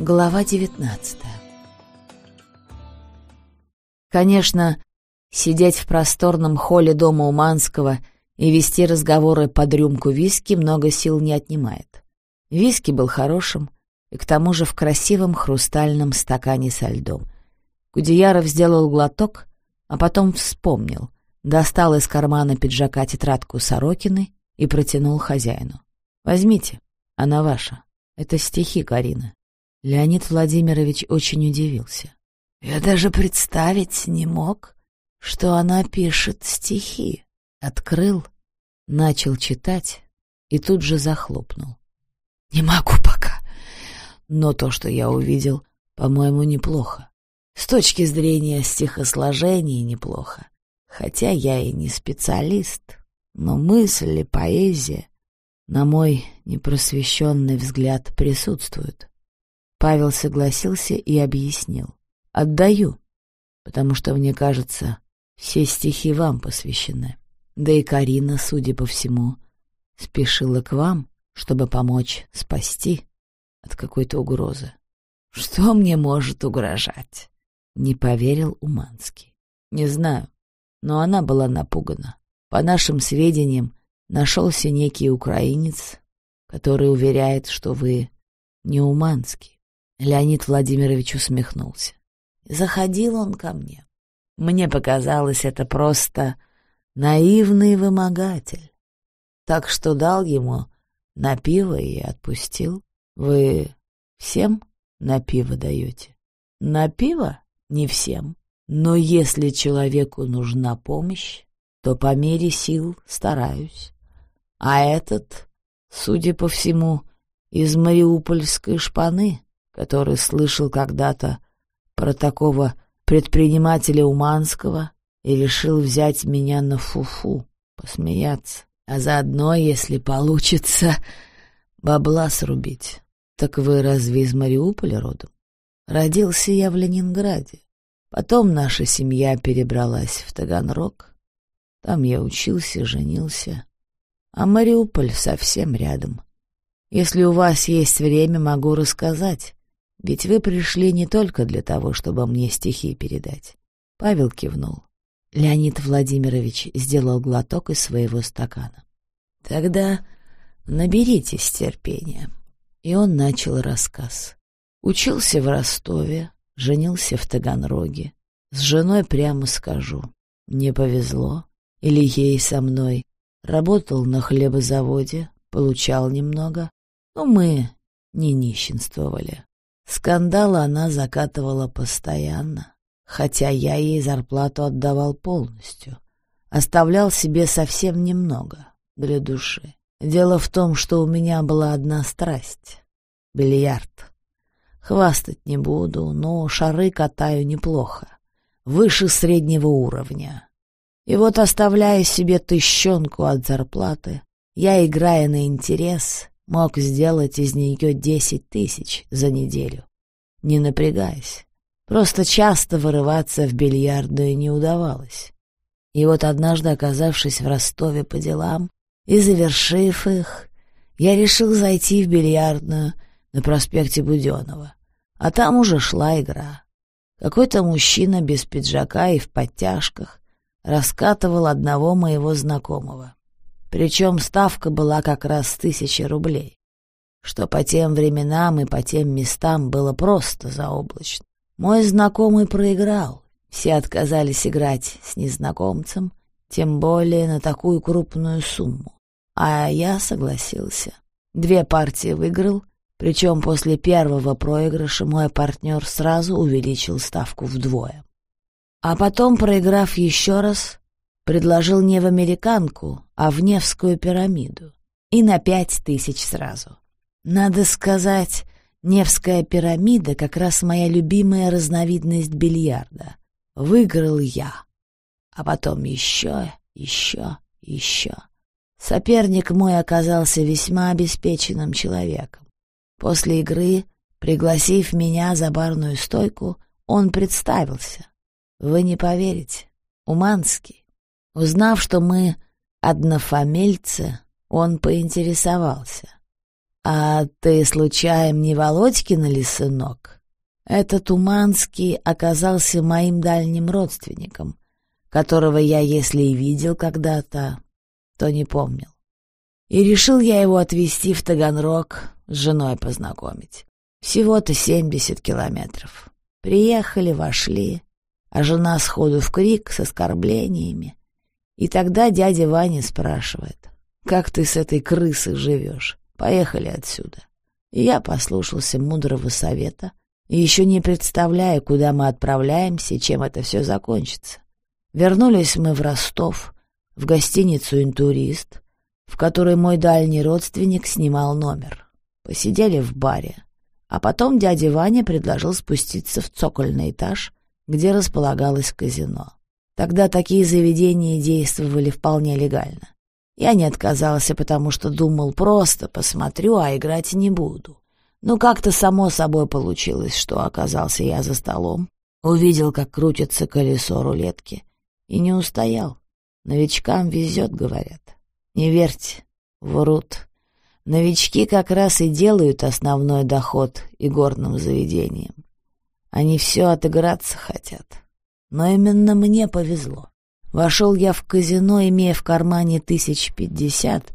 Глава 19 Конечно, сидеть в просторном холле дома Уманского и вести разговоры под рюмку виски много сил не отнимает. Виски был хорошим, и к тому же в красивом хрустальном стакане со льдом. Кудеяров сделал глоток, а потом вспомнил, достал из кармана пиджака тетрадку Сорокины и протянул хозяину. «Возьмите, она ваша. Это стихи Карины». Леонид Владимирович очень удивился. «Я даже представить не мог, что она пишет стихи». Открыл, начал читать и тут же захлопнул. «Не могу пока но то, что я увидел, по-моему, неплохо. С точки зрения стихосложения неплохо. Хотя я и не специалист, но мысль и поэзия, на мой непросвещенный взгляд, присутствуют. Павел согласился и объяснил. «Отдаю, потому что, мне кажется, все стихи вам посвящены. Да и Карина, судя по всему, спешила к вам, чтобы помочь спасти» от какой-то угрозы. «Что мне может угрожать?» — не поверил Уманский. «Не знаю, но она была напугана. По нашим сведениям, нашелся некий украинец, который уверяет, что вы не Уманский». Леонид Владимирович усмехнулся. Заходил он ко мне. Мне показалось, это просто наивный вымогатель. Так что дал ему на пиво и отпустил. Вы всем на пиво даете? На пиво? Не всем. Но если человеку нужна помощь, то по мере сил стараюсь. А этот, судя по всему, из мариупольской шпаны, который слышал когда-то про такого предпринимателя Уманского и решил взять меня на фуфу, посмеяться, а заодно, если получится, бабла срубить. «Так вы разве из Мариуполя родом?» «Родился я в Ленинграде. Потом наша семья перебралась в Таганрог. Там я учился, женился. А Мариуполь совсем рядом. Если у вас есть время, могу рассказать. Ведь вы пришли не только для того, чтобы мне стихи передать». Павел кивнул. Леонид Владимирович сделал глоток из своего стакана. «Тогда наберитесь терпения». И он начал рассказ. Учился в Ростове, женился в Таганроге. С женой прямо скажу, не повезло. Или ей со мной. Работал на хлебозаводе, получал немного. Но мы не нищенствовали. Скандалы она закатывала постоянно, хотя я ей зарплату отдавал полностью. Оставлял себе совсем немного для души. Дело в том, что у меня была одна страсть — бильярд. Хвастать не буду, но шары катаю неплохо, выше среднего уровня. И вот, оставляя себе тыщенку от зарплаты, я, играя на интерес, мог сделать из нее десять тысяч за неделю, не напрягаясь. Просто часто вырываться в бильярдную не удавалось. И вот однажды, оказавшись в Ростове по делам, и, завершив их, я решил зайти в бильярдную на проспекте Буденова. А там уже шла игра. Какой-то мужчина без пиджака и в подтяжках раскатывал одного моего знакомого. Причем ставка была как раз тысяча рублей, что по тем временам и по тем местам было просто заоблачно. Мой знакомый проиграл, все отказались играть с незнакомцем, тем более на такую крупную сумму. А я согласился. Две партии выиграл, причем после первого проигрыша мой партнер сразу увеличил ставку вдвое. А потом, проиграв еще раз, предложил не в американку, а в Невскую пирамиду. И на пять тысяч сразу. Надо сказать, Невская пирамида как раз моя любимая разновидность бильярда. Выиграл я. А потом еще, еще, еще. Соперник мой оказался весьма обеспеченным человеком. После игры, пригласив меня за барную стойку, он представился. Вы не поверите, Уманский. Узнав, что мы однофамильцы, он поинтересовался. «А ты, случаем, не Володькин или сынок?» Этот Уманский оказался моим дальним родственником, которого я, если и видел когда-то, то не помнил. И решил я его отвезти в Таганрог, с женой познакомить. Всего-то семьдесят километров. Приехали, вошли, а жена сходу в крик с оскорблениями. И тогда дядя Ваня спрашивает, «Как ты с этой крысой живешь? Поехали отсюда». И я послушался мудрого совета, и еще не представляя, куда мы отправляемся и чем это все закончится. Вернулись мы в Ростов, в гостиницу «Интурист», в которой мой дальний родственник снимал номер. Посидели в баре, а потом дядя Ваня предложил спуститься в цокольный этаж, где располагалось казино. Тогда такие заведения действовали вполне легально. Я не отказался, потому что думал, просто посмотрю, а играть не буду. Но как-то само собой получилось, что оказался я за столом, увидел, как крутится колесо рулетки, и не устоял. Новичкам везет, говорят. Не верьте, врут. Новички как раз и делают основной доход игорным заведением. Они все отыграться хотят. Но именно мне повезло. Вошел я в казино, имея в кармане тысяч пятьдесят,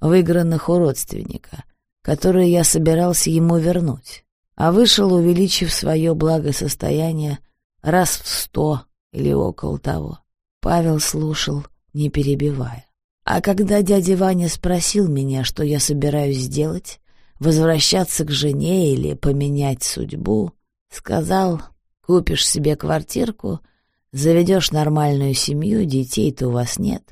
выигранных у родственника, которые я собирался ему вернуть, а вышел, увеличив свое благосостояние раз в сто или около того. Павел слушал, не перебивая. А когда дядя Ваня спросил меня, что я собираюсь сделать, возвращаться к жене или поменять судьбу, сказал, купишь себе квартирку — Заведешь нормальную семью, детей-то у вас нет.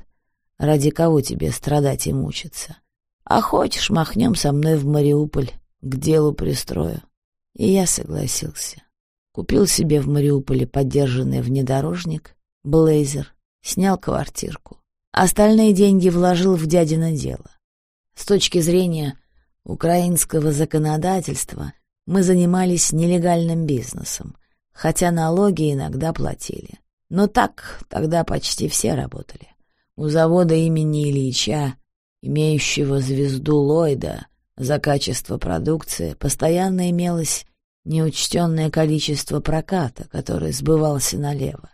Ради кого тебе страдать и мучиться? А хочешь, махнем со мной в Мариуполь, к делу пристрою. И я согласился. Купил себе в Мариуполе поддержанный внедорожник, блейзер, снял квартирку. Остальные деньги вложил в дядино дело. С точки зрения украинского законодательства мы занимались нелегальным бизнесом, хотя налоги иногда платили. Но так тогда почти все работали. У завода имени Ильича, имеющего звезду Ллойда за качество продукции, постоянно имелось неучтенное количество проката, который сбывался налево.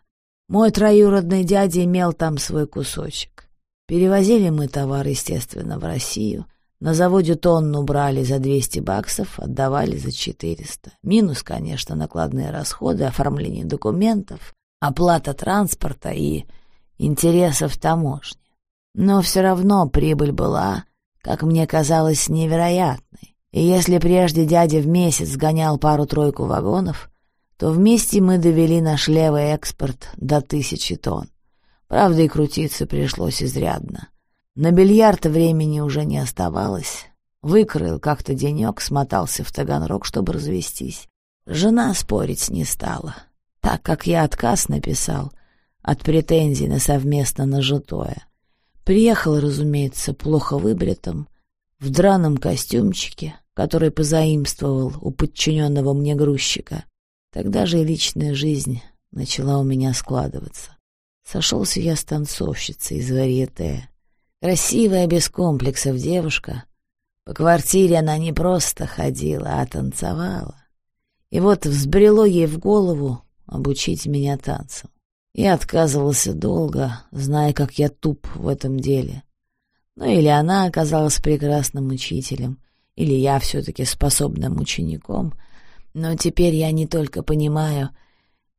Мой троюродный дядя имел там свой кусочек. Перевозили мы товар, естественно, в Россию. На заводе тонну брали за 200 баксов, отдавали за 400. Минус, конечно, накладные расходы, оформление документов, оплата транспорта и интересов таможни. Но все равно прибыль была, как мне казалось, невероятной. И если прежде дядя в месяц сгонял пару-тройку вагонов, то вместе мы довели наш левый экспорт до тысячи тонн. Правда, и крутиться пришлось изрядно. На бильярд времени уже не оставалось. Выкроил как-то денек, смотался в Таганрог, чтобы развестись. Жена спорить не стала так как я отказ написал от претензий на совместно нажитое. Приехал, разумеется, плохо выбритым, в драном костюмчике, который позаимствовал у подчиненного мне грузчика. Тогда же и личная жизнь начала у меня складываться. Сошелся я с танцовщицей из варьете. Красивая, без комплексов девушка. По квартире она не просто ходила, а танцевала. И вот взбрело ей в голову обучить меня танцам. Я отказывался долго, зная, как я туп в этом деле. Ну или она оказалась прекрасным учителем, или я все-таки способным учеником. Но теперь я не только понимаю,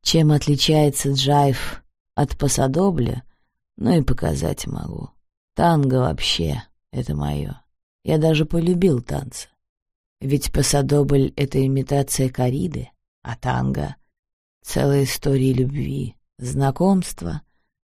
чем отличается джайв от пасадобля, но и показать могу. Танго вообще — это мое. Я даже полюбил танцы. Ведь пасадобль — это имитация кориды, а танго Целая история любви, знакомства,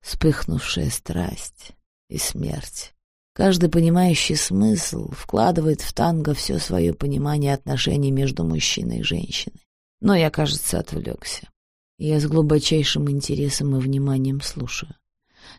вспыхнувшая страсть и смерть. Каждый понимающий смысл вкладывает в танго все свое понимание отношений между мужчиной и женщиной. Но я, кажется, отвлекся. Я с глубочайшим интересом и вниманием слушаю.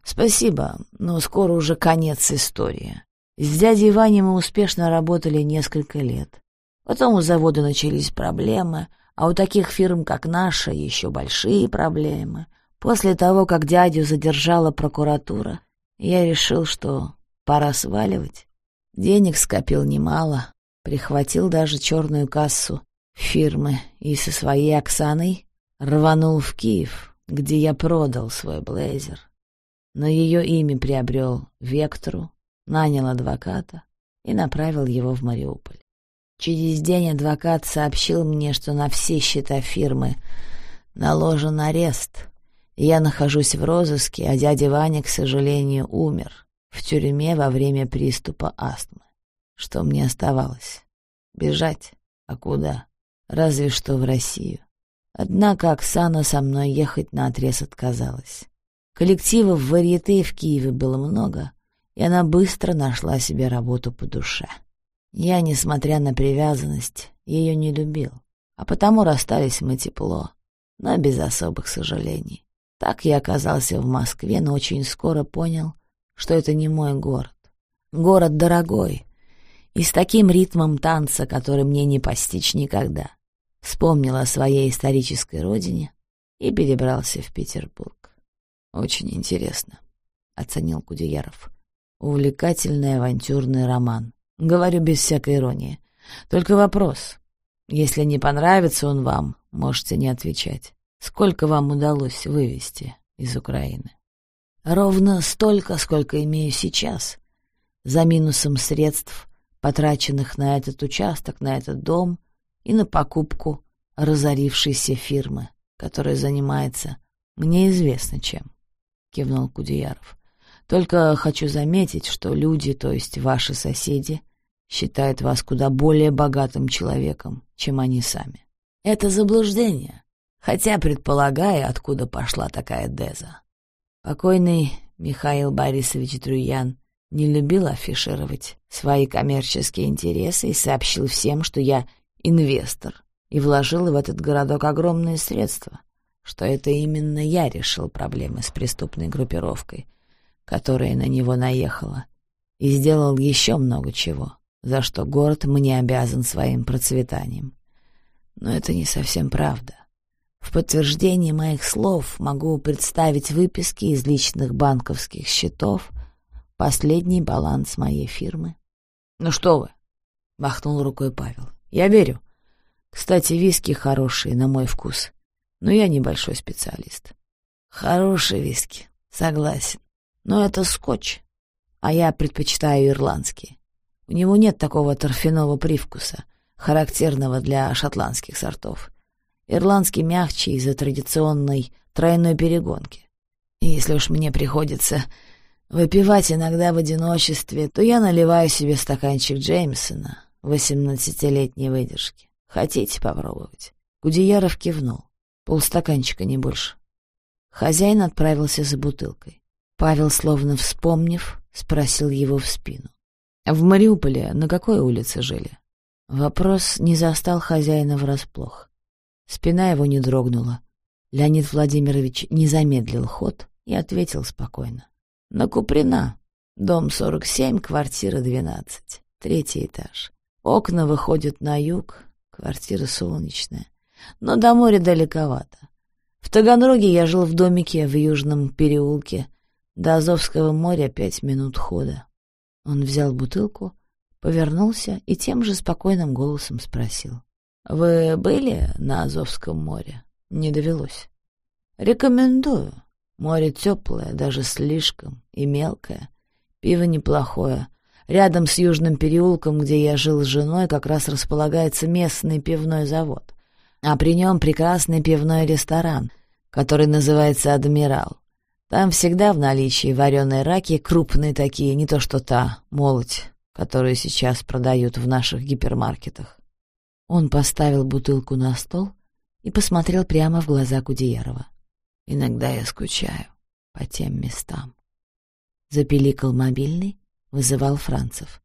Спасибо, но скоро уже конец истории. С дядей Ваней мы успешно работали несколько лет. Потом у завода начались проблемы, а у таких фирм, как наша, еще большие проблемы. После того, как дядю задержала прокуратура, я решил, что пора сваливать. Денег скопил немало, прихватил даже черную кассу фирмы и со своей Оксаной рванул в Киев, где я продал свой блейзер. На ее имя приобрел Вектору, нанял адвоката и направил его в Мариуполь. Через день адвокат сообщил мне, что на все счета фирмы наложен арест. Я нахожусь в розыске, а дядя Ваня, к сожалению, умер в тюрьме во время приступа астмы. Что мне оставалось? Бежать? А куда? Разве что в Россию. Однако Оксана со мной ехать наотрез отказалась. Коллективов варьете в Киеве было много, и она быстро нашла себе работу по душе. Я, несмотря на привязанность, ее не любил, а потому расстались мы тепло, но без особых сожалений. Так я оказался в Москве, но очень скоро понял, что это не мой город. Город дорогой, и с таким ритмом танца, который мне не постичь никогда. Вспомнил о своей исторической родине и перебрался в Петербург. «Очень интересно», — оценил Кудеяров. «Увлекательный авантюрный роман. Говорю без всякой иронии. Только вопрос. Если не понравится он вам, можете не отвечать. Сколько вам удалось вывести из Украины? Ровно столько, сколько имею сейчас. За минусом средств, потраченных на этот участок, на этот дом и на покупку разорившейся фирмы, которая занимается мне известно чем, — кивнул Кудеяров. Только хочу заметить, что люди, то есть ваши соседи, считают вас куда более богатым человеком, чем они сами. Это заблуждение, хотя предполагаю, откуда пошла такая деза. Покойный Михаил Борисович Труян не любил афишировать свои коммерческие интересы и сообщил всем, что я инвестор и вложил в этот городок огромные средства, что это именно я решил проблемы с преступной группировкой, которая на него наехала, и сделал еще много чего, за что город мне обязан своим процветанием. Но это не совсем правда. В подтверждение моих слов могу представить выписки из личных банковских счетов, последний баланс моей фирмы. «Ну что вы?» — махнул рукой Павел. «Я верю. Кстати, виски хорошие, на мой вкус, но я небольшой специалист». «Хорошие виски, согласен. Но это скотч, а я предпочитаю ирландские. У него нет такого торфяного привкуса, характерного для шотландских сортов. Ирландский мягче из-за традиционной тройной перегонки. И если уж мне приходится выпивать иногда в одиночестве, то я наливаю себе стаканчик Джеймсона восемнадцатилетней выдержки. Хотите попробовать?» Гудеяров кивнул. Полстаканчика, не больше. Хозяин отправился за бутылкой. Павел, словно вспомнив, спросил его в спину. «В Мариуполе на какой улице жили?» Вопрос не застал хозяина врасплох. Спина его не дрогнула. Леонид Владимирович не замедлил ход и ответил спокойно. «На Куприна. Дом 47, квартира 12. Третий этаж. Окна выходят на юг, квартира солнечная. Но до моря далековато. В Таганроге я жил в домике в Южном переулке. До Азовского моря пять минут хода». Он взял бутылку, повернулся и тем же спокойным голосом спросил. Вы были на Азовском море? Не довелось. Рекомендую. Море теплое, даже слишком, и мелкое. Пиво неплохое. Рядом с Южным переулком, где я жил с женой, как раз располагается местный пивной завод. А при нем прекрасный пивной ресторан, который называется «Адмирал». Там всегда в наличии вареные раки, крупные такие, не то что та, молоть, которую сейчас продают в наших гипермаркетах. Он поставил бутылку на стол и посмотрел прямо в глаза Кудеярова. «Иногда я скучаю по тем местам». Запеликал мобильный, вызывал Францев.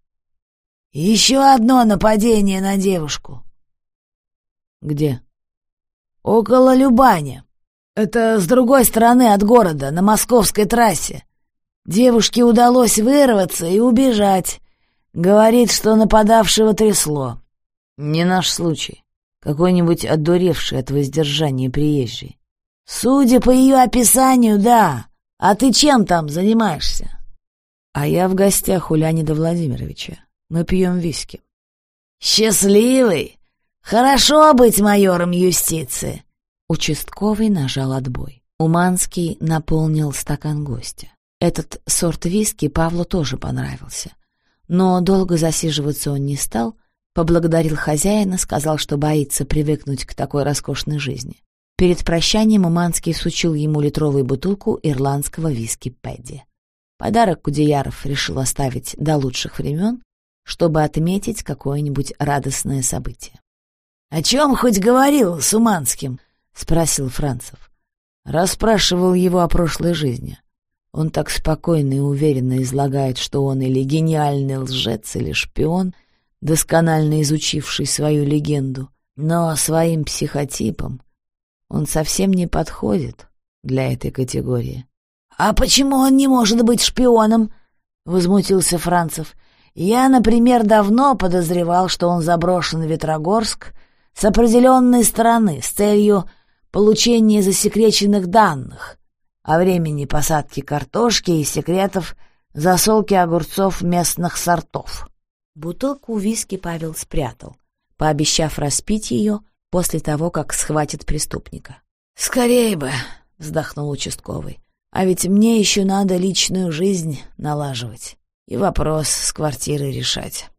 «Еще одно нападение на девушку!» «Где?» «Около Любани. Это с другой стороны от города, на московской трассе. Девушке удалось вырваться и убежать. Говорит, что нападавшего трясло. Не наш случай. Какой-нибудь одуревший от воздержания приезжий. Судя по ее описанию, да. А ты чем там занимаешься? А я в гостях у Леонида Владимировича. Мы пьем виски. «Счастливый! Хорошо быть майором юстиции!» Участковый нажал отбой. Уманский наполнил стакан гостя. Этот сорт виски Павлу тоже понравился. Но долго засиживаться он не стал, поблагодарил хозяина, сказал, что боится привыкнуть к такой роскошной жизни. Перед прощанием Уманский сучил ему литровую бутылку ирландского виски Пэдди. Подарок Кудеяров решил оставить до лучших времен, чтобы отметить какое-нибудь радостное событие. — О чем хоть говорил с Уманским? — спросил Францев. Расспрашивал его о прошлой жизни. Он так спокойно и уверенно излагает, что он или гениальный лжец, или шпион, досконально изучивший свою легенду, но своим психотипом он совсем не подходит для этой категории. «А почему он не может быть шпионом?» — возмутился Францев. «Я, например, давно подозревал, что он заброшен в Ветрогорск с определенной стороны с целью получения засекреченных данных о времени посадки картошки и секретов засолки огурцов местных сортов». Бутылку виски Павел спрятал, пообещав распить ее после того, как схватит преступника. «Скорее бы!» — вздохнул участковый. А ведь мне еще надо личную жизнь налаживать и вопрос с квартирой решать.